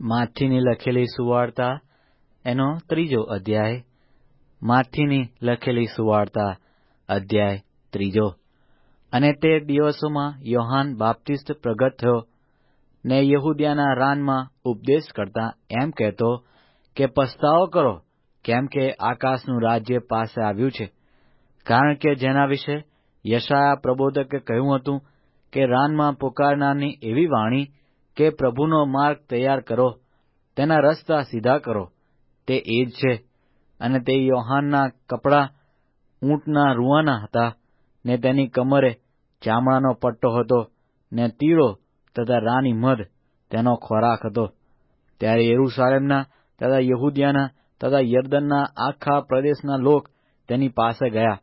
માથીની લખેલી સુવાર્તા, એનો ત્રીજો અધ્યાય, માથીની લખેલી સુવાર્તા, અધ્યાય ત્રીજો. અને તે દિવસોમાં યોહાન બાપ્તિસ્ત પ્રગટ થયો ને યહૂદિયાના રાનમાં ઉપદેશ કરતા એમ કહેતો કે, પસ્તાવો કરો, કેમ કે આકાશનું રાજ્ય પાસે આવ્યું છે. કારણ કે જેના વિશે યશાયા પ્રબોધકે કહ્યું હતું કે, રાનમાં પોકારનારની એવી વાણી કે પ્રભુનો માર્ગ તૈયાર કરો, તેના રસ્તા સીધા કરો, તે એ જ છે. અને તે યોહાનના કપડાં ઊંટના રૂવાના હતા, ને તેની કમરે ચામડાનો પટ્ટો હતો, ને તીળો તથા રાની મધ તેનો ખોરાક હતો. ત્યારે યરૂશાલેમના તથા યહૂદિયાના તથા યર્દનના આખા પ્રદેશના લોક તેની પાસે ગયા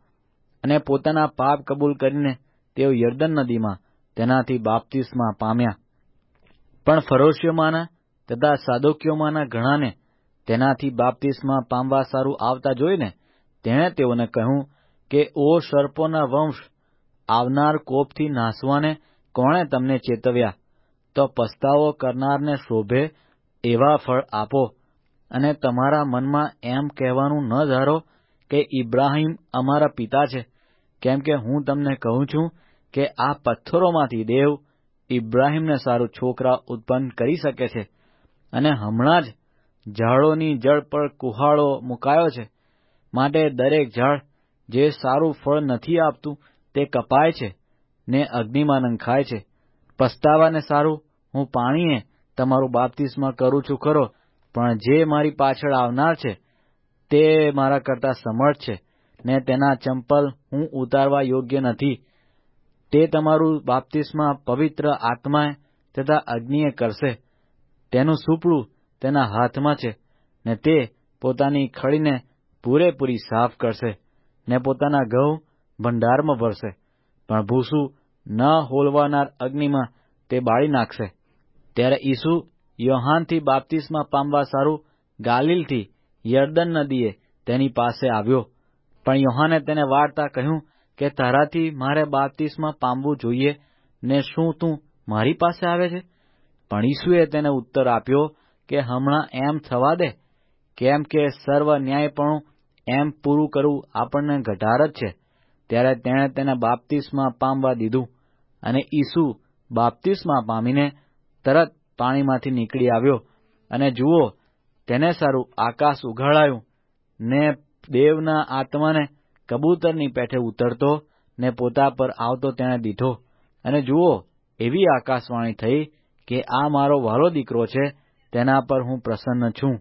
અને પોતાના પાપ કબૂલ કરીને તેઓ યર્દન નદીમાં તેનાથી બાપ્તિસ્મા પામ્યા. પણ ફરોશીઓમાંના તથા સાદોકીઓમાંના ઘણાને તેનાથી બાપ્તિસ્મા પામવા સારું આવતા જોઈને તેણે તેઓને કહ્યું કે, ઓ સર્પોના વંશ, આવનાર કોપથી નાસવાને કોણે તમને ચેતવ્યા? તો પસ્તાવો કરનારને શોભે એવા ફળ આપો. અને તમારા મનમાં એમ કહેવાનું ન ધારો કે ઇબ્રાહીમ અમારા પિતા છે. કેમ કે હું તમને કહું છું કે આ પથ્થરોમાંથી દેવ ઇબ્રાહિમને સારું છોકરા ઉત્પન્ન કરી શકે છે અને હમણાં જ ઝાડોની જળ પર કુહાડો મુકાયો છે. માટે દરેક ઝાડ જે સારું ફળ નથી આપતું તે કપાય છે ને અગ્નિમાં નંખાય છે. પસ્તાવાને સારું હું પાણીએ તમારું બાપ્તિસ્મા કરું છું ખરો, પણ જે મારી પાછળ આવનાર છે તે મારા કરતા સમર્થ છે ને તેના ચંપલ હું ઉતારવા યોગ્ય નથી. તે તમારું બાપ્તિસ્મા પવિત્ર આત્માએ તથા અગ્નિએ કરશે. તેનું સૂપડું તેના હાથમાં છે ને તે પોતાની ખળીને પૂરેપૂરી સાફ કરશે ને પોતાના ઘઉં ભંડારમાં ભરશે. પણ ભૂસું ન હોલવાનાર અગ્નિમાં તે બાળી નાખશે. ત્યારે ઈસુ યોહાનથી બાપ્તિસ્મા પામવા સારું ગાલિલથી યર્દન નદીએ તેની પાસે આવ્યો. પણ યોહાને તેને વાર્તા કહ્યું કે તારાથી મારે બાપ્તિસ્મા પામવું જોઈએ ને શું તું મારી પાસે આવે છે? પણ ઈસુએ તેને ઉત્તર આપ્યો કે હમણાં એમ થવા દે. કેમ કે સર્વ ન્યાયપણું એમ પૂરું કરવું આપણને ઘટાર જ છે. ત્યારે તેણે તેને બાપ્તિસ્મા પામવા દીધું અને ઈસુ બાપ્તિસ્મા પામીને તરત પાણીમાંથી નીકળી આવ્યો અને જુઓ, તેને સારું આકાશ ઉઘાડાયું ને દેવના આત્માને કબૂતરની પેઠે ઉતરતો ને પોતા પર આવતો તેણે દીધો. અને જુઓ, એવી આકાશવાણી થઈ કે આ મારો વહાલો દીકરો છે, તેના પર હું પ્રસન્ન છું.